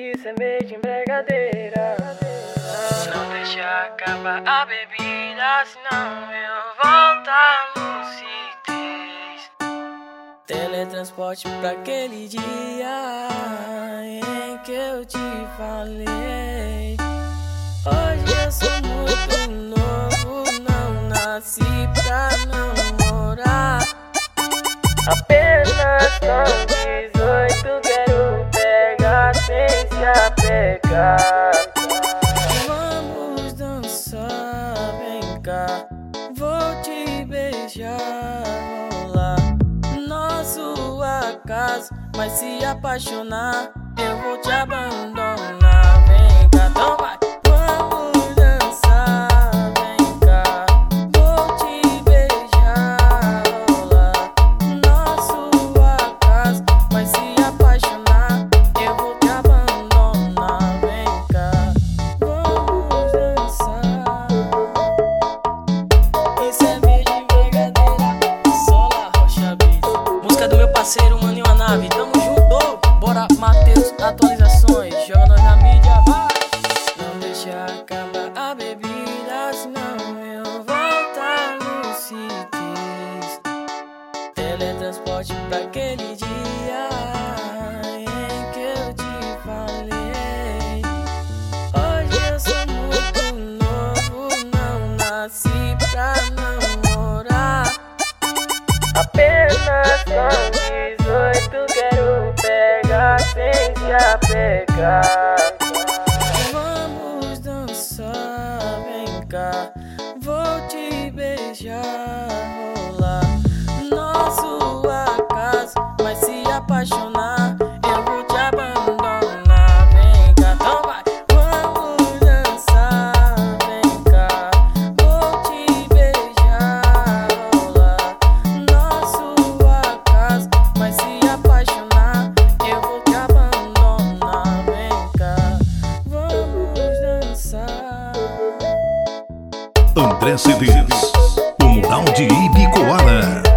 Isso é meio de empregadeira. Não deixa acabar a bebida, senão eu volto à lucidez. Teletransporte pra aquele dia em que eu te falei. Hoje eu sou muito novo, não nasci pra apegar. Vamos dançar, vem cá. Vou te beijar, rolar. Nosso acaso, mas se apaixonar, eu vou te abandonar. Nave. Tamo junto, bora, Matheus, atualizações. Joga nós na mídia, vai. Não deixa acabar a bebida, senão eu volto à lucidez. Teletransporte pra aquele dia em que eu te falei. Hoje eu sou muito novo, não nasci pra namorar. Apenas com sem se apegar. Vamos dançar, vem cá. Vou te beijar, André CDs, o mural de Ibicoara.